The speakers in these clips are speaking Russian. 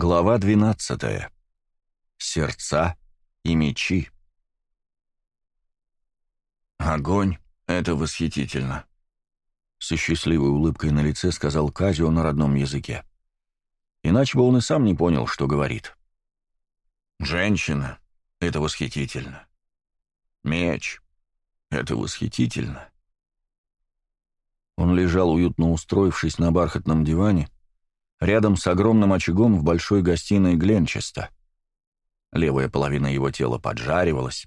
Глава 12. Сердца и мечи. Огонь — это восхитительно. Со счастливой улыбкой на лице сказал Казио на родном языке. Иначе бы он и сам не понял, что говорит. Женщина — это восхитительно. Меч — это восхитительно. Он лежал, уютно устроившись на бархатном диване, — рядом с огромным очагом в большой гостиной Гленчеста. Левая половина его тела поджаривалась,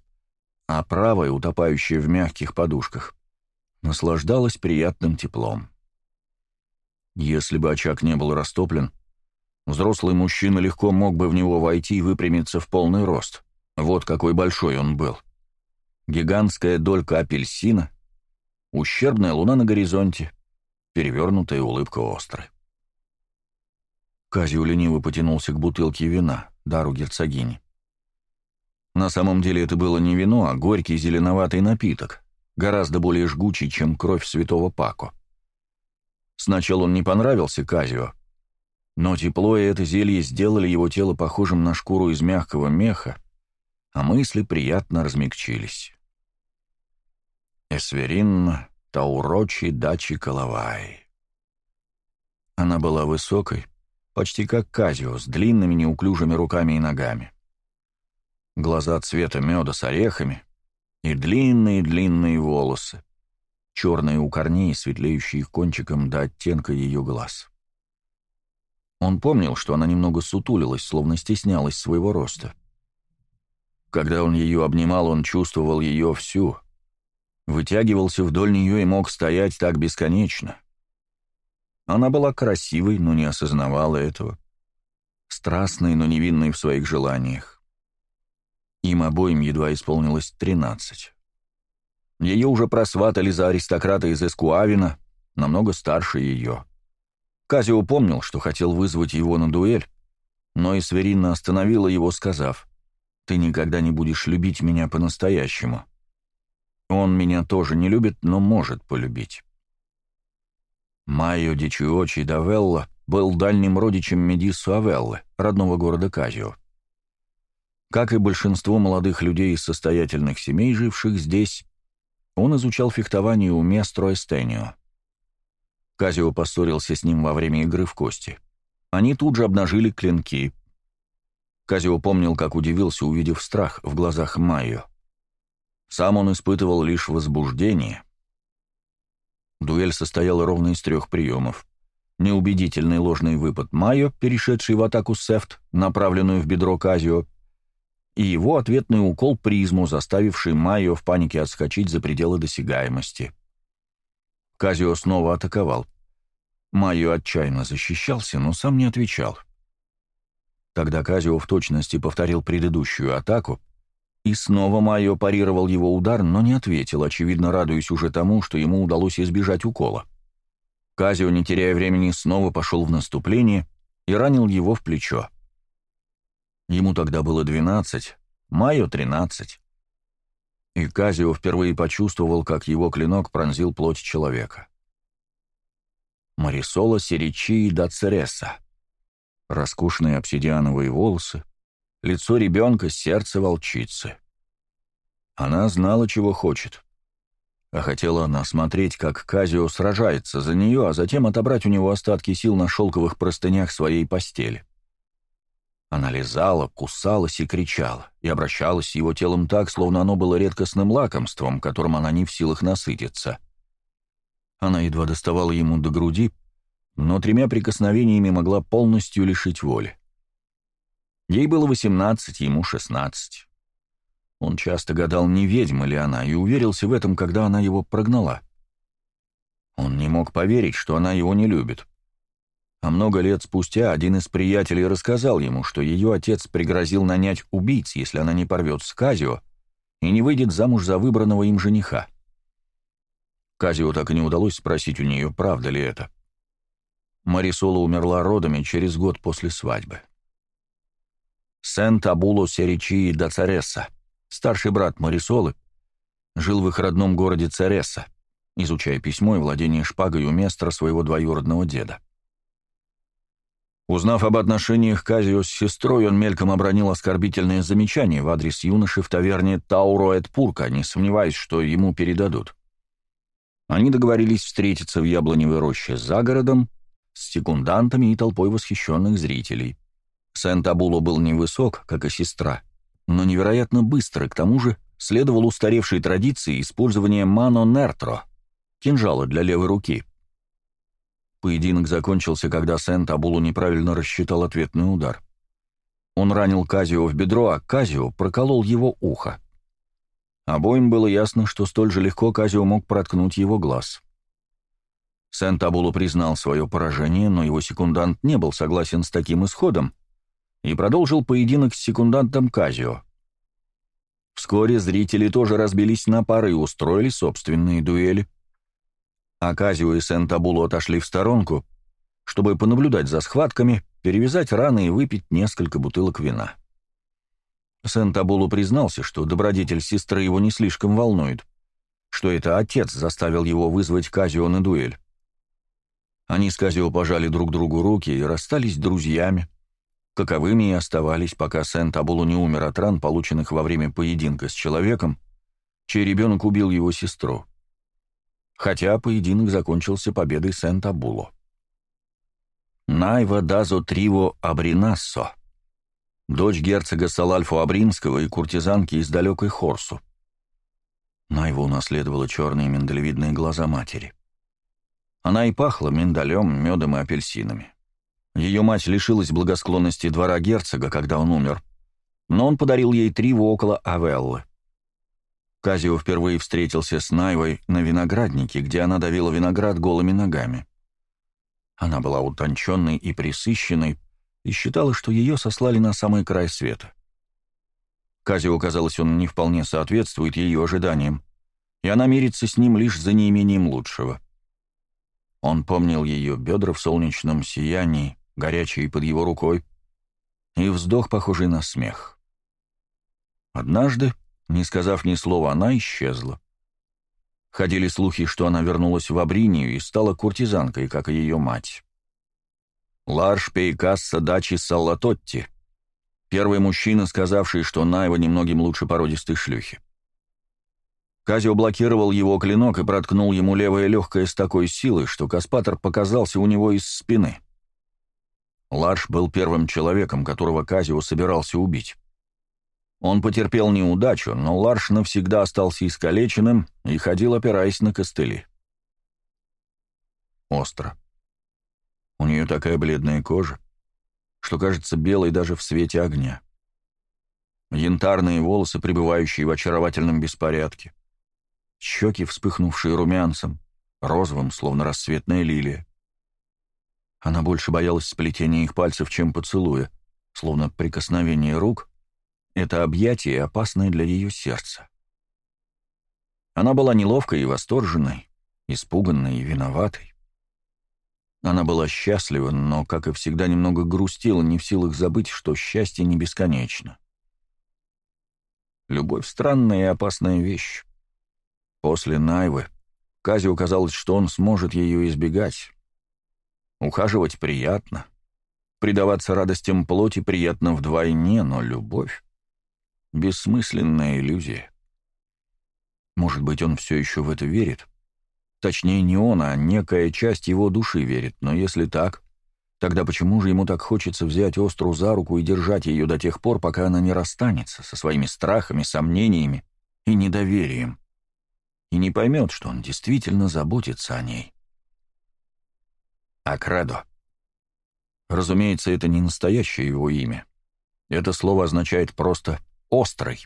а правая, утопающая в мягких подушках, наслаждалась приятным теплом. Если бы очаг не был растоплен, взрослый мужчина легко мог бы в него войти и выпрямиться в полный рост. Вот какой большой он был. Гигантская долька апельсина, ущербная луна на горизонте, перевернутая улыбка острой. Казио лениво потянулся к бутылке вина, дару герцогини. На самом деле это было не вино, а горький зеленоватый напиток, гораздо более жгучий, чем кровь святого Пако. Сначала он не понравился Казио, но тепло и это зелье сделали его тело похожим на шкуру из мягкого меха, а мысли приятно размягчились. Эсверин Таурочи Дачи Калавай. Она была высокой, почти как Казио, с длинными неуклюжими руками и ногами. Глаза цвета меда с орехами и длинные-длинные волосы, черные у корней, светлеющие кончиком до оттенка ее глаз. Он помнил, что она немного сутулилась, словно стеснялась своего роста. Когда он ее обнимал, он чувствовал ее всю, вытягивался вдоль нее и мог стоять так бесконечно — она была красивой, но не осознавала этого. Страстной, но невинной в своих желаниях. Им обоим едва исполнилось тринадцать. Ее уже просватали за аристократа из Эскуавина, намного старше ее. Казио помнил, что хотел вызвать его на дуэль, но и Сверина остановила его, сказав, «Ты никогда не будешь любить меня по-настоящему. Он меня тоже не любит, но может полюбить». Майо Дичиочи Давелла был дальним родичем Медису Авеллы, родного города Казио. Как и большинство молодых людей из состоятельных семей, живших здесь, он изучал фехтование у Местро Эстенио. Казио поссорился с ним во время игры в кости. Они тут же обнажили клинки. Казио помнил, как удивился, увидев страх в глазах Майо. Сам он испытывал лишь возбуждение — Дуэль состояла ровно из трех приемов. Неубедительный ложный выпад Майо, перешедший в атаку Сефт, направленную в бедро Казио, и его ответный укол призмо, заставивший Майо в панике отскочить за пределы досягаемости. Казио снова атаковал. Майо отчаянно защищался, но сам не отвечал. Тогда Казио в точности повторил предыдущую атаку, и снова Майо парировал его удар, но не ответил, очевидно радуясь уже тому, что ему удалось избежать укола. Казио, не теряя времени, снова пошел в наступление и ранил его в плечо. Ему тогда было 12, Майо — 13. И Казио впервые почувствовал, как его клинок пронзил плоть человека. Марисола Серичи и Дацереса. Роскошные обсидиановые волосы, Лицо ребенка, сердце волчицы. Она знала, чего хочет. А хотела она смотреть, как Казио сражается за нее, а затем отобрать у него остатки сил на шелковых простынях своей постели. Она лизала, кусалась и кричала, и обращалась с его телом так, словно оно было редкостным лакомством, которым она не в силах насытиться. Она едва доставала ему до груди, но тремя прикосновениями могла полностью лишить воли. Ей было 18, ему 16. Он часто гадал, не ведьма ли она, и уверился в этом, когда она его прогнала. Он не мог поверить, что она его не любит. А много лет спустя один из приятелей рассказал ему, что ее отец пригрозил нанять убийц, если она не порвет с Казио и не выйдет замуж за выбранного им жениха. Казио так и не удалось спросить у нее, правда ли это. Марисола умерла родами через год после свадьбы. Сент-Абуло Серичи до Царесса, старший брат Марисолы, жил в их родном городе Царесса, изучая письмо и владение шпагой у местра своего двоюродного деда. Узнав об отношениях Казио с сестрой, он мельком обронил оскорбительное замечание в адрес юноши в таверне Тауро Эдпурка, не сомневаясь, что ему передадут. Они договорились встретиться в яблоневой роще за городом с секундантами и толпой восхищенных зрителей. Сент-Абуло был невысок, как и сестра, но невероятно быстро, к тому же следовал устаревшей традиции использования мано-нертро — кинжала для левой руки. Поединок закончился, когда Сент-Абуло неправильно рассчитал ответный удар. Он ранил Казио в бедро, а Казио проколол его ухо. Обоим было ясно, что столь же легко Казио мог проткнуть его глаз. Сент-Абуло признал свое поражение, но его секундант не был согласен с таким исходом, и продолжил поединок с секундантом Казио. Вскоре зрители тоже разбились на пары и устроили собственные дуэли. А Казио и Сентабулу отошли в сторонку, чтобы понаблюдать за схватками, перевязать раны и выпить несколько бутылок вина. Сентабулу признался, что добродетель сестры его не слишком волнует, что это отец заставил его вызвать Казио на дуэль. Они с Казио пожали друг другу руки и расстались друзьями, каковыми и оставались, пока Сент-Абулу не умер от ран, полученных во время поединка с человеком, чей ребенок убил его сестру. Хотя поединок закончился победой Сент-Абулу. Найва Дазо Триво Абринассо, дочь герцога Салальфу Абринского и куртизанки из далекой Хорсу. Найва унаследовала черные миндалевидные глаза матери. Она и пахла миндалем, медом и апельсинами. Ее мать лишилась благосклонности двора герцога, когда он умер, но он подарил ей триву около Авеллы. Казио впервые встретился с Найвой на винограднике, где она давила виноград голыми ногами. Она была утонченной и присыщенной, и считала, что ее сослали на самый край света. Казио, казалось, он не вполне соответствует ее ожиданиям, и она мирится с ним лишь за неимением лучшего. Он помнил ее бедра в солнечном сиянии, горячие под его рукой, и вздох, похожий на смех. Однажды, не сказав ни слова, она исчезла. Ходили слухи, что она вернулась в Абринию и стала куртизанкой, как и ее мать. Ларш Пейкасса Дачи Саллатотти, первый мужчина, сказавший, что Найва немногим лучше породистой шлюхи. Казио блокировал его клинок и проткнул ему левое легкое с такой силой, что Каспатор показался у него из спины — Ларш был первым человеком, которого Казио собирался убить. Он потерпел неудачу, но Ларш навсегда остался искалеченным и ходил, опираясь на костыли. Остро. У нее такая бледная кожа, что кажется белой даже в свете огня. Янтарные волосы, пребывающие в очаровательном беспорядке. Щеки, вспыхнувшие румянцем, розовым, словно рассветная лилия. Она больше боялась сплетения их пальцев, чем поцелуя, словно прикосновение рук — это объятие, опасное для ее сердца. Она была неловкой и восторженной, испуганной и виноватой. Она была счастлива, но, как и всегда, немного грустила, не в силах забыть, что счастье не бесконечно. Любовь — странная и опасная вещь. После Найвы Казе казалось, что он сможет ее избегать, Ухаживать приятно. Предаваться радостям плоти приятно вдвойне, но любовь — бессмысленная иллюзия. Может быть, он все еще в это верит? Точнее, не он, а некая часть его души верит, но если так, тогда почему же ему так хочется взять Остру за руку и держать ее до тех пор, пока она не расстанется со своими страхами, сомнениями и недоверием? И не поймет, что он действительно заботится о ней. Акрадо. Разумеется, это не настоящее его имя. Это слово означает просто «острый».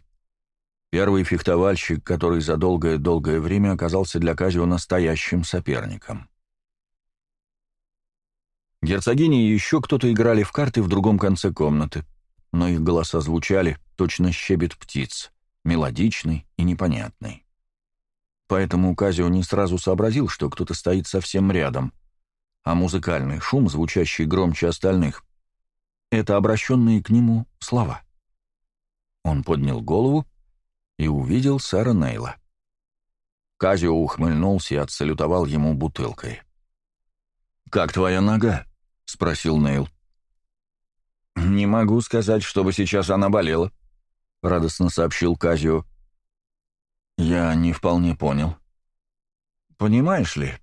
Первый фехтовальщик, который за долгое-долгое время оказался для Казио настоящим соперником. Герцогини и еще кто-то играли в карты в другом конце комнаты, но их голоса звучали, точно щебет птиц, мелодичный и непонятный. Поэтому Казио не сразу сообразил, что кто-то стоит совсем рядом — а музыкальный шум, звучащий громче остальных, — это обращенные к нему слова. Он поднял голову и увидел Сара Нейла. Казио ухмыльнулся и отсалютовал ему бутылкой. «Как твоя нога?» — спросил Нейл. «Не могу сказать, чтобы сейчас она болела», — радостно сообщил Казио. «Я не вполне понял». «Понимаешь ли»,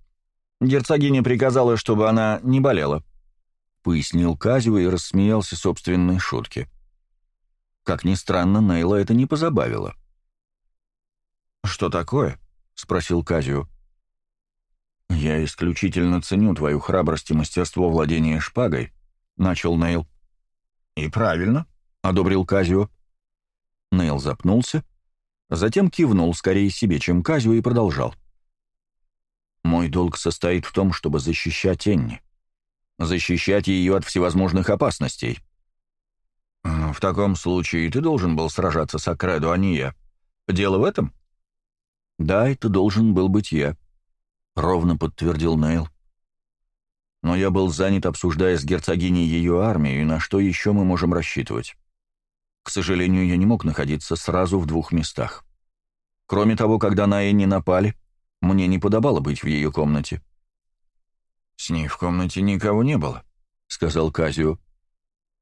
Герцогиня приказала, чтобы она не болела», — пояснил Казио и рассмеялся собственной шутке. Как ни странно, Нейла это не позабавило. «Что такое?» — спросил Казио. «Я исключительно ценю твою храбрость и мастерство владения шпагой», — начал Нейл. «И правильно», — одобрил Казио. Нейл запнулся, затем кивнул скорее себе, чем Казио, и продолжал. Мой долг состоит в том, чтобы защищать Энни. Защищать ее от всевозможных опасностей. В таком случае ты должен был сражаться с Акредо, а не я. Дело в этом? Да, это должен был быть я. Ровно подтвердил Нейл. Но я был занят, обсуждая с герцогиней ее армию, и на что еще мы можем рассчитывать. К сожалению, я не мог находиться сразу в двух местах. Кроме того, когда на Энни напали, мне не подобало быть в ее комнате. «С ней в комнате никого не было», — сказал Казио.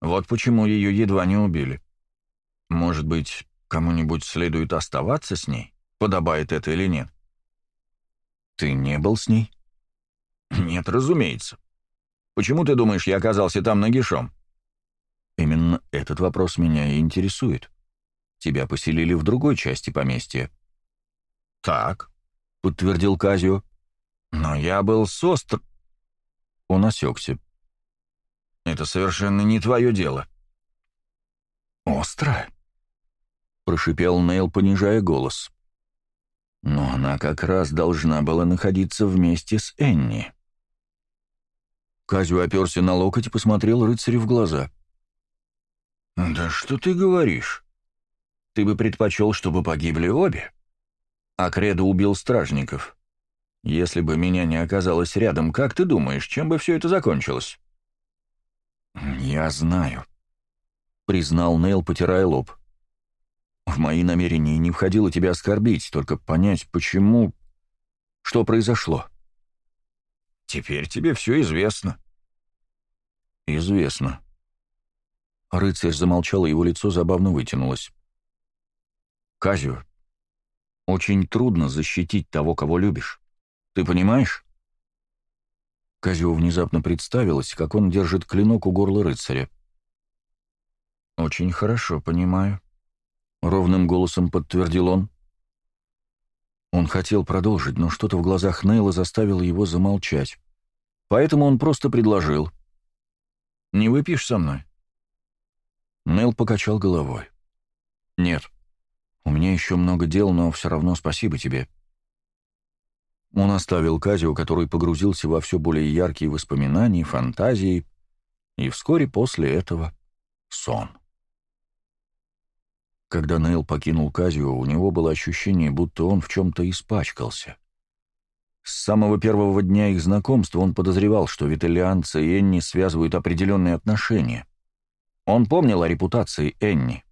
«Вот почему ее едва не убили. Может быть, кому-нибудь следует оставаться с ней, подобает это или нет?» «Ты не был с ней?» «Нет, разумеется. Почему ты думаешь, я оказался там нагишом?» «Именно этот вопрос меня и интересует. Тебя поселили в другой части поместья». «Так. — подтвердил Казио. «Но я был с остр...» Он осекся. «Это совершенно не твое дело». «Остро?» — прошипел Нейл, понижая голос. «Но она как раз должна была находиться вместе с Энни». Казю оперся на локоть и посмотрел рыцарю в глаза. «Да что ты говоришь? Ты бы предпочел, чтобы погибли обе» а Кредо убил стражников. Если бы меня не оказалось рядом, как ты думаешь, чем бы все это закончилось?» «Я знаю», — признал Нейл, потирая лоб. «В мои намерения не входило тебя оскорбить, только понять, почему... что произошло». «Теперь тебе все известно». «Известно». Рыцарь замолчал, и его лицо забавно вытянулось. Казю. Очень трудно защитить того, кого любишь. Ты понимаешь?» Казио внезапно представилось, как он держит клинок у горла рыцаря. «Очень хорошо, понимаю», — ровным голосом подтвердил он. Он хотел продолжить, но что-то в глазах Нейла заставило его замолчать. Поэтому он просто предложил. «Не выпьешь со мной?» Нейл покачал головой. «Нет». У меня еще много дел, но все равно спасибо тебе». Он оставил Казио, который погрузился во все более яркие воспоминания, фантазии, и вскоре после этого сон. Когда Нейл покинул Казио, у него было ощущение, будто он в чем-то испачкался. С самого первого дня их знакомства он подозревал, что виталианцы и Энни связывают определенные отношения. Он помнил о репутации Энни —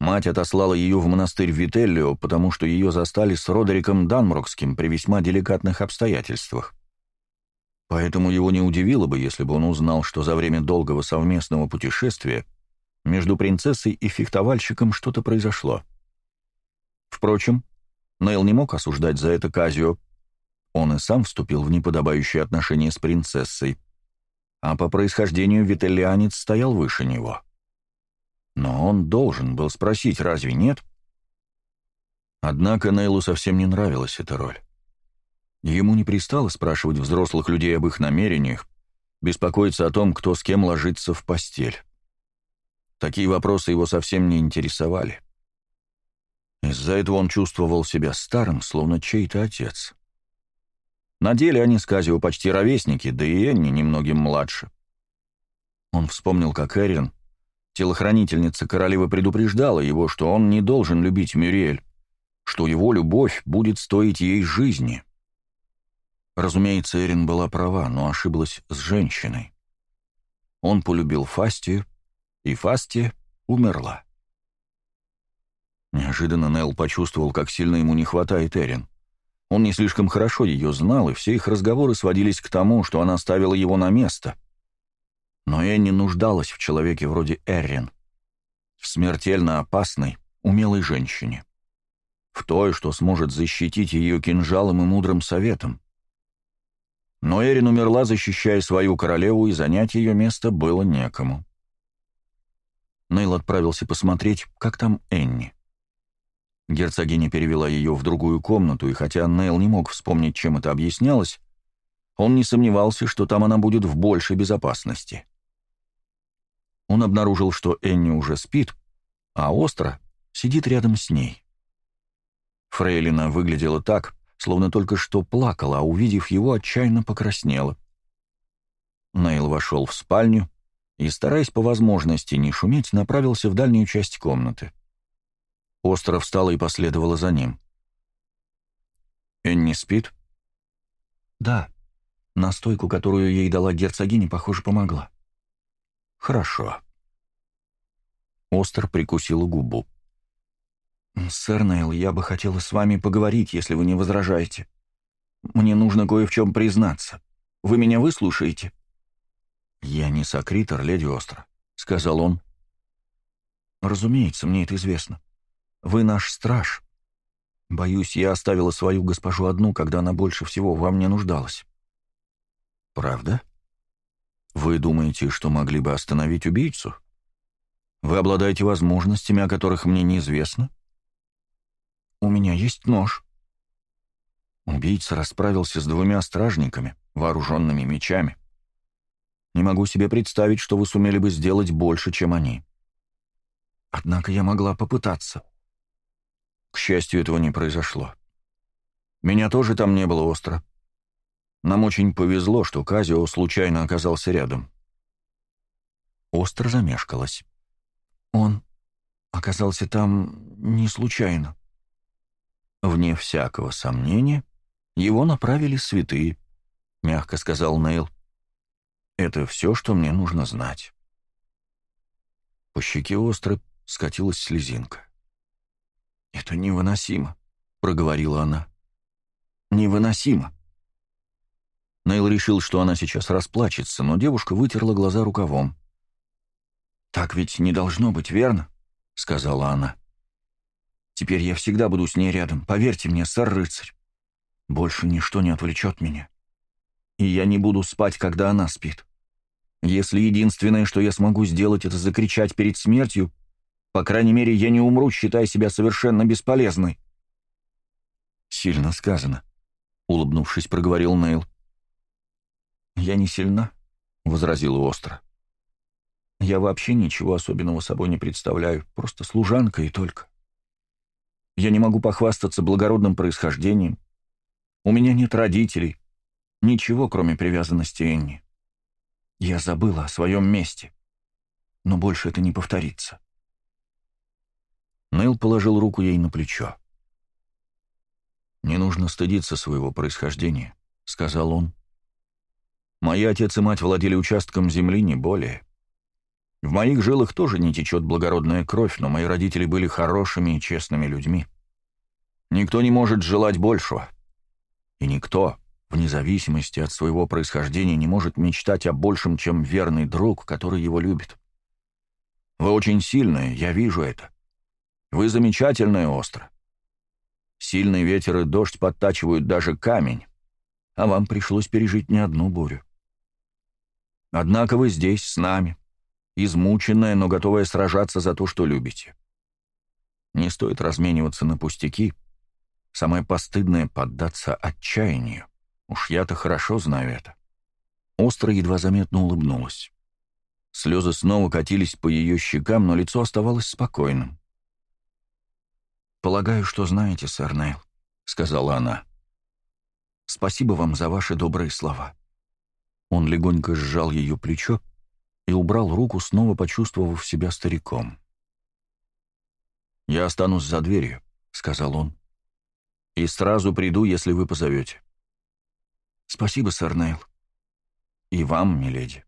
Мать отослала ее в монастырь Вителлио, потому что ее застали с Родериком Данмрокским при весьма деликатных обстоятельствах. Поэтому его не удивило бы, если бы он узнал, что за время долгого совместного путешествия между принцессой и фехтовальщиком что-то произошло. Впрочем, Нейл не мог осуждать за это Казио. Он и сам вступил в неподобающие отношения с принцессой. А по происхождению вителлианец стоял выше него. — но он должен был спросить, разве нет? Однако Нейлу совсем не нравилась эта роль. Ему не пристало спрашивать взрослых людей об их намерениях, беспокоиться о том, кто с кем ложится в постель. Такие вопросы его совсем не интересовали. Из-за этого он чувствовал себя старым, словно чей-то отец. На деле они с Казио почти ровесники, да и Энни немногим младше. Он вспомнил, как Эрин Телохранительница королевы предупреждала его, что он не должен любить Мюриэль, что его любовь будет стоить ей жизни. Разумеется, Эрин была права, но ошиблась с женщиной. Он полюбил Фасти, и Фасти умерла. Неожиданно Нелл почувствовал, как сильно ему не хватает Эрин. Он не слишком хорошо ее знал, и все их разговоры сводились к тому, что она ставила его на место — но Энни нуждалась в человеке вроде Эррин, в смертельно опасной, умелой женщине, в той, что сможет защитить ее кинжалом и мудрым советом. Но Эрин умерла, защищая свою королеву, и занять ее место было некому. Нейл отправился посмотреть, как там Энни. Герцогиня перевела ее в другую комнату, и хотя Нейл не мог вспомнить, чем это объяснялось, он не сомневался, что там она будет в большей безопасности он обнаружил, что Энни уже спит, а Остро сидит рядом с ней. Фрейлина выглядела так, словно только что плакала, а увидев его, отчаянно покраснела. Нейл вошел в спальню и, стараясь по возможности не шуметь, направился в дальнюю часть комнаты. Остро встала и последовала за ним. «Энни спит?» «Да. Настойку, которую ей дала герцогиня, похоже, помогла». Хорошо. Остер прикусила губу. «Сэр Нейл, я бы хотела с вами поговорить, если вы не возражаете. Мне нужно кое в чем признаться. Вы меня выслушаете?» «Я не сокритор, леди Остер, — сказал он. «Разумеется, мне это известно. Вы наш страж. Боюсь, я оставила свою госпожу одну, когда она больше всего во мне нуждалась». «Правда?» Вы думаете, что могли бы остановить убийцу? Вы обладаете возможностями, о которых мне неизвестно? У меня есть нож. Убийца расправился с двумя стражниками, вооруженными мечами. Не могу себе представить, что вы сумели бы сделать больше, чем они. Однако я могла попытаться. К счастью, этого не произошло. Меня тоже там не было остро. Нам очень повезло, что Казио случайно оказался рядом. Остро замешкалась. Он оказался там не случайно. Вне всякого сомнения, его направили святые, мягко сказал Нейл. Это все, что мне нужно знать. По щеке остро скатилась слезинка. «Это невыносимо», — проговорила она. «Невыносимо». Нейл решил, что она сейчас расплачется, но девушка вытерла глаза рукавом. «Так ведь не должно быть, верно?» — сказала она. «Теперь я всегда буду с ней рядом, поверьте мне, сэр-рыцарь. Больше ничто не отвлечет меня. И я не буду спать, когда она спит. Если единственное, что я смогу сделать, это закричать перед смертью, по крайней мере, я не умру, считая себя совершенно бесполезной». «Сильно сказано», — улыбнувшись, проговорил Нейл. «Я не сильна», — возразила остро. «Я вообще ничего особенного собой не представляю, просто служанка и только. Я не могу похвастаться благородным происхождением. У меня нет родителей, ничего, кроме привязанности Энни. Я забыла о своем месте, но больше это не повторится». Нейл положил руку ей на плечо. «Не нужно стыдиться своего происхождения», — сказал он, Мои отец и мать владели участком земли не более. В моих жилах тоже не течет благородная кровь, но мои родители были хорошими и честными людьми. Никто не может желать большего. И никто, вне зависимости от своего происхождения, не может мечтать о большем, чем верный друг, который его любит. Вы очень сильные, я вижу это. Вы замечательные остро. Сильный ветер и дождь подтачивают даже камень, а вам пришлось пережить не одну бурю. Однако вы здесь, с нами, измученная, но готовая сражаться за то, что любите. Не стоит размениваться на пустяки. Самое постыдное — поддаться отчаянию. Уж я-то хорошо знаю это. Остро едва заметно улыбнулась. Слезы снова катились по ее щекам, но лицо оставалось спокойным. «Полагаю, что знаете, сэр Нейл», — сказала она. «Спасибо вам за ваши добрые слова». Он легонько сжал ее плечо и убрал руку, снова почувствовав себя стариком. «Я останусь за дверью», — сказал он. «И сразу приду, если вы позовете». «Спасибо, сэр Нейл». «И вам, миледи.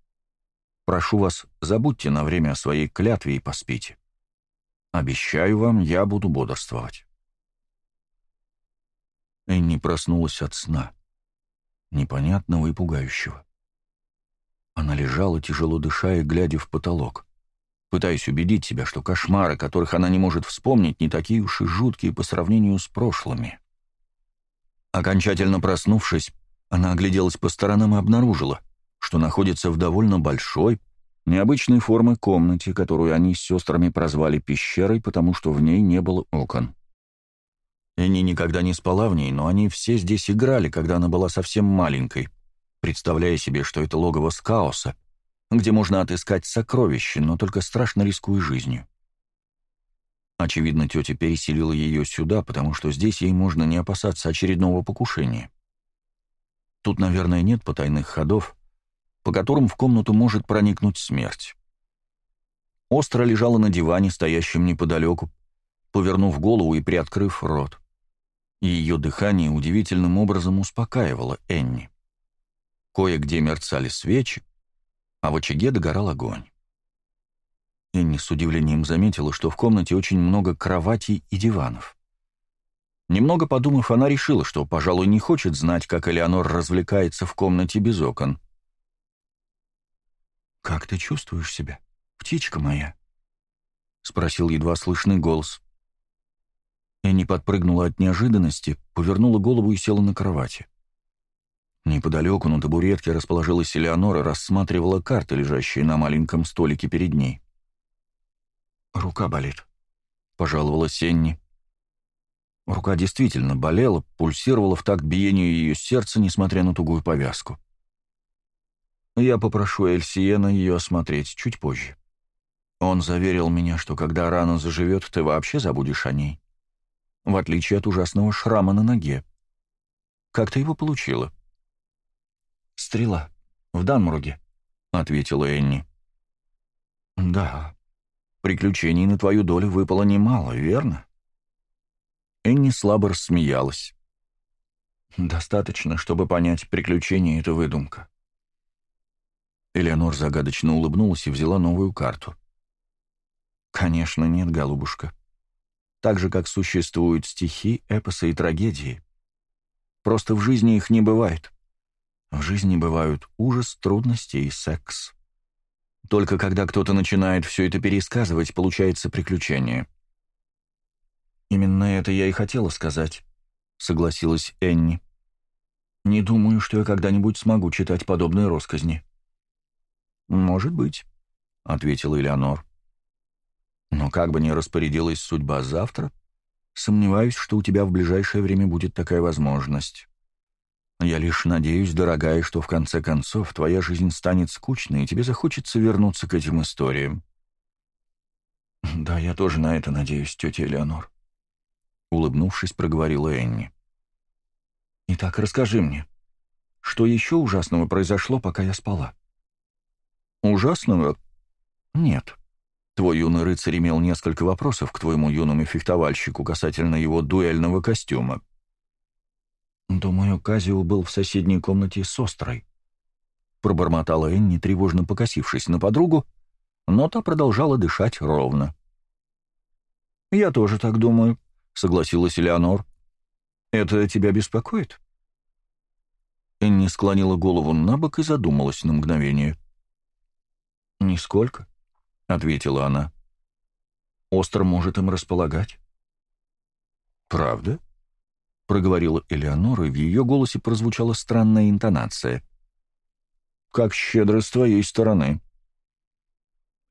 Прошу вас, забудьте на время о своей клятве и поспите. Обещаю вам, я буду бодрствовать». Энни проснулась от сна, непонятного и пугающего. Она лежала, тяжело дыша и глядя в потолок. Пытаясь убедить себя, что кошмары, которых она не может вспомнить, не такие уж и жуткие по сравнению с прошлыми. Окончательно проснувшись, она огляделась по сторонам и обнаружила, что находится в довольно большой, необычной формы комнате, которую они с сестрами прозвали пещерой, потому что в ней не было окон. Энни никогда не спала в ней, но они все здесь играли, когда она была совсем маленькой — представляя себе, что это логово Скаоса, где можно отыскать сокровища, но только страшно рискуя жизнью. Очевидно, тетя переселила ее сюда, потому что здесь ей можно не опасаться очередного покушения. Тут, наверное, нет потайных ходов, по которым в комнату может проникнуть смерть. Остро лежала на диване, стоящем неподалеку, повернув голову и приоткрыв рот. И ее дыхание удивительным образом успокаивало Энни. Кое-где мерцали свечи, а в очаге догорал огонь. Энни с удивлением заметила, что в комнате очень много кроватей и диванов. Немного подумав, она решила, что, пожалуй, не хочет знать, как Элеонор развлекается в комнате без окон. «Как ты чувствуешь себя, птичка моя?» — спросил едва слышный голос. Энни подпрыгнула от неожиданности, повернула голову и села на кровати. Неподалеку на табуретке расположилась Элеонора, рассматривала карты, лежащие на маленьком столике перед ней. «Рука болит», — пожаловала Сенни. Рука действительно болела, пульсировала в такт биению ее сердца, несмотря на тугую повязку. Я попрошу Эльсиена ее осмотреть чуть позже. Он заверил меня, что когда рана заживет, ты вообще забудешь о ней. В отличие от ужасного шрама на ноге. Как ты его получила?» стрела. В Данмруге», — ответила Энни. «Да, приключений на твою долю выпало немало, верно?» Энни слабо рассмеялась. «Достаточно, чтобы понять, приключение — это выдумка». Элеонор загадочно улыбнулась и взяла новую карту. «Конечно нет, голубушка. Так же, как существуют стихи, эпосы и трагедии. Просто в жизни их не бывает. В жизни бывают ужас, трудности и секс. Только когда кто-то начинает все это пересказывать, получается приключение. «Именно это я и хотела сказать», — согласилась Энни. «Не думаю, что я когда-нибудь смогу читать подобные росказни». «Может быть», — ответила Элеонор. «Но как бы ни распорядилась судьба завтра, сомневаюсь, что у тебя в ближайшее время будет такая возможность». Я лишь надеюсь, дорогая, что в конце концов твоя жизнь станет скучной, и тебе захочется вернуться к этим историям. Да, я тоже на это надеюсь, тетя Элеонор. Улыбнувшись, проговорила Энни. Итак, расскажи мне, что еще ужасного произошло, пока я спала? Ужасного? Нет. Твой юный рыцарь имел несколько вопросов к твоему юному фехтовальщику касательно его дуэльного костюма. «Думаю, Казио был в соседней комнате с Острой», — пробормотала Энни, тревожно покосившись на подругу, но та продолжала дышать ровно. «Я тоже так думаю», — согласилась Элеонор. «Это тебя беспокоит?» Энни склонила голову на бок и задумалась на мгновение. «Нисколько», — ответила она. «Остро может им располагать». «Правда?» проговорила Элеонора, и в ее голосе прозвучала странная интонация. «Как щедро с твоей стороны!»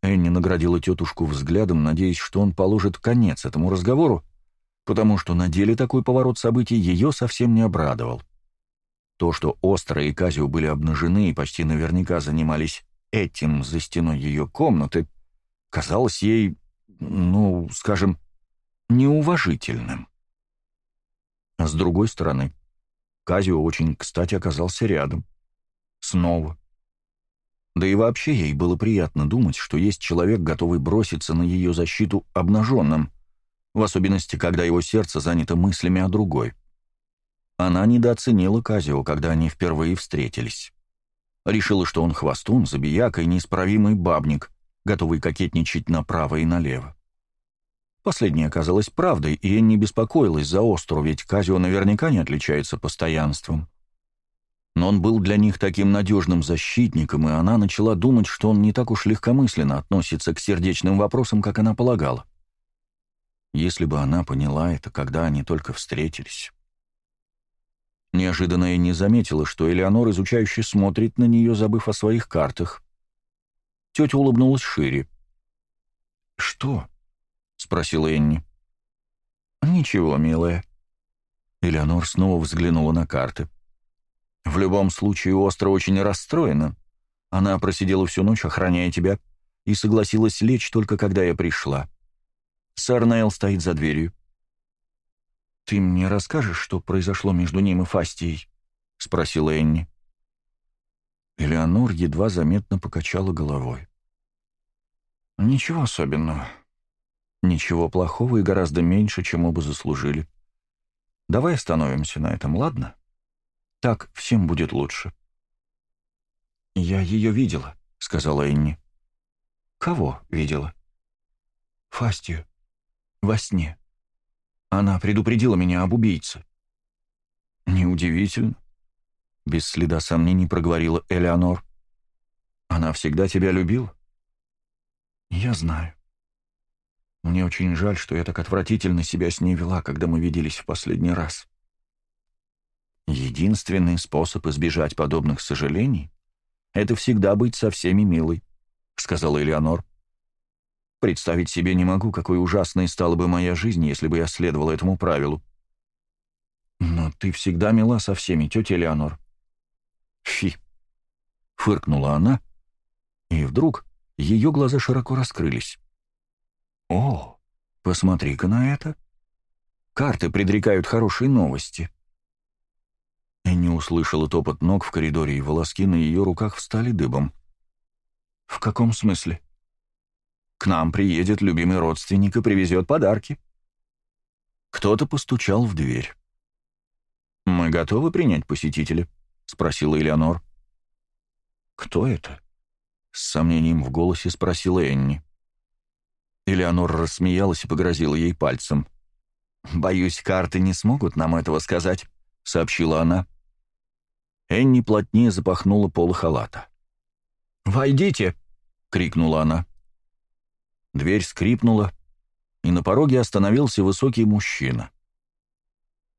Энни наградила тетушку взглядом, надеясь, что он положит конец этому разговору, потому что на деле такой поворот событий ее совсем не обрадовал. То, что Остро и Казио были обнажены и почти наверняка занимались этим за стеной ее комнаты, казалось ей, ну, скажем, неуважительным. А с другой стороны, Казио очень кстати оказался рядом. Снова. Да и вообще ей было приятно думать, что есть человек, готовый броситься на ее защиту обнаженным, в особенности, когда его сердце занято мыслями о другой. Она недооценила Казио, когда они впервые встретились. Решила, что он хвостун, забияка и неисправимый бабник, готовый кокетничать направо и налево. Последнее оказалось правдой, и я не беспокоилась за Остру, ведь Казио наверняка не отличается постоянством. Но он был для них таким надежным защитником, и она начала думать, что он не так уж легкомысленно относится к сердечным вопросам, как она полагала. Если бы она поняла это, когда они только встретились. Неожиданно я не заметила, что Элеонор изучающе смотрит на нее, забыв о своих картах. Тетя улыбнулась шире. «Что?» — спросила Энни. «Ничего, милая». Элеонор снова взглянула на карты. «В любом случае, остро очень расстроена. Она просидела всю ночь, охраняя тебя, и согласилась лечь только когда я пришла. Сэр Нейл стоит за дверью». «Ты мне расскажешь, что произошло между ним и Фастией?» — спросила Энни. Элеонор едва заметно покачала головой. «Ничего особенного», Ничего плохого и гораздо меньше, чем оба заслужили. Давай остановимся на этом, ладно? Так всем будет лучше. «Я ее видела», — сказала Энни. «Кого видела?» «Фастию. Во сне. Она предупредила меня об убийце». «Неудивительно», — без следа сомнений проговорила Элеонор. «Она всегда тебя любила?» «Я знаю». Мне очень жаль, что я так отвратительно себя с ней вела, когда мы виделись в последний раз. Единственный способ избежать подобных сожалений — это всегда быть со всеми милой, — сказала Элеонор. Представить себе не могу, какой ужасной стала бы моя жизнь, если бы я следовала этому правилу. Но ты всегда мила со всеми, тетя Элеонор. Фи! — фыркнула она, и вдруг ее глаза широко раскрылись. О, посмотри-ка на это. Карты предрекают хорошие новости. Энни услышала топот ног в коридоре, и волоски на ее руках встали дыбом. «В каком смысле?» «К нам приедет любимый родственник и привезет подарки». Кто-то постучал в дверь. «Мы готовы принять посетителя?» — спросила Элеонор. «Кто это?» — с сомнением в голосе спросила Энни. Элеонора рассмеялась и погрозила ей пальцем. «Боюсь, карты не смогут нам этого сказать», — сообщила она. Энни плотнее запахнула полы халата. «Войдите!» — крикнула она. Дверь скрипнула, и на пороге остановился высокий мужчина.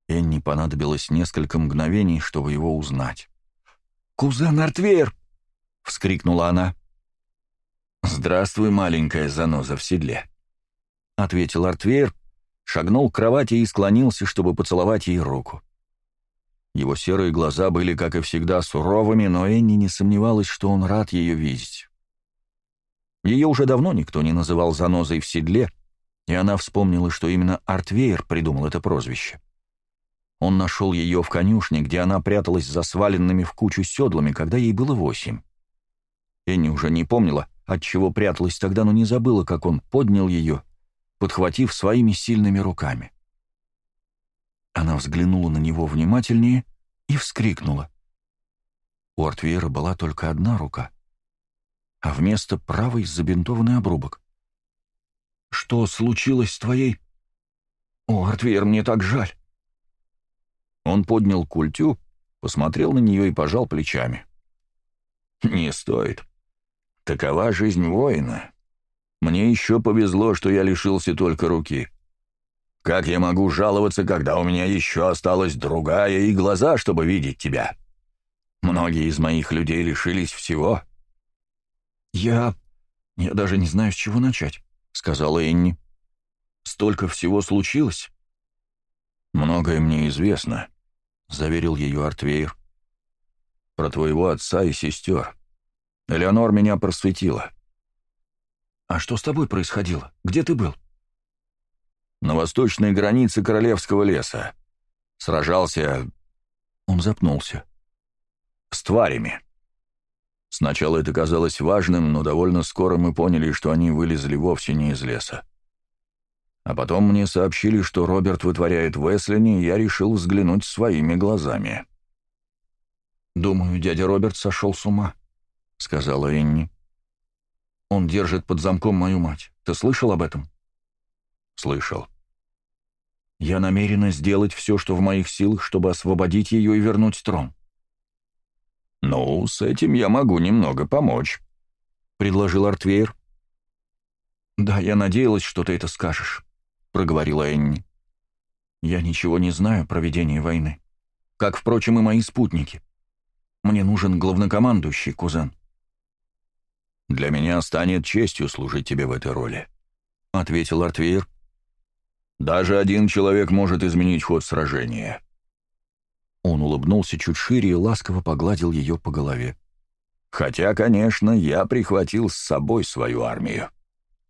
Энни понадобилось несколько мгновений, чтобы его узнать. «Кузен Артвейр!» — вскрикнула она. «Здравствуй, маленькая заноза в седле», — ответил Артвейр, шагнул к кровати и склонился, чтобы поцеловать ей руку. Его серые глаза были, как и всегда, суровыми, но Энни не сомневалась, что он рад ее видеть. Ее уже давно никто не называл занозой в седле, и она вспомнила, что именно Артвейер придумал это прозвище. Он нашел ее в конюшне, где она пряталась за сваленными в кучу седлами, когда ей было восемь. Энни уже не помнила, отчего пряталась тогда, но не забыла, как он поднял ее, подхватив своими сильными руками. Она взглянула на него внимательнее и вскрикнула. У Артвейра была только одна рука, а вместо правой забинтованный обрубок. «Что случилось с твоей...» «О, Артвейр, мне так жаль!» Он поднял культю, посмотрел на нее и пожал плечами. «Не стоит. Такова жизнь воина. Мне еще повезло, что я лишился только руки. Как я могу жаловаться, когда у меня еще осталась другая и глаза, чтобы видеть тебя? Многие из моих людей лишились всего. Я... я даже не знаю, с чего начать, — сказала Энни. Столько всего случилось. Многое мне известно, — заверил ее Артвейр. Про твоего отца и сестер. — Элеонор меня просветила. «А что с тобой происходило? Где ты был?» «На восточной границе Королевского леса. Сражался...» Он запнулся. «С тварями». Сначала это казалось важным, но довольно скоро мы поняли, что они вылезли вовсе не из леса. А потом мне сообщили, что Роберт вытворяет Веслини, и я решил взглянуть своими глазами. Думаю, дядя Роберт сошел с ума. — сказала Энни. «Он держит под замком мою мать. Ты слышал об этом?» «Слышал». «Я намерена сделать все, что в моих силах, чтобы освободить ее и вернуть трон». «Ну, с этим я могу немного помочь», — предложил Артвейр. «Да, я надеялась, что ты это скажешь», — проговорила Энни. «Я ничего не знаю про ведение войны, как, впрочем, и мои спутники. Мне нужен главнокомандующий, кузен». «Для меня станет честью служить тебе в этой роли», — ответил Артвейр. «Даже один человек может изменить ход сражения». Он улыбнулся чуть шире и ласково погладил ее по голове. «Хотя, конечно, я прихватил с собой свою армию».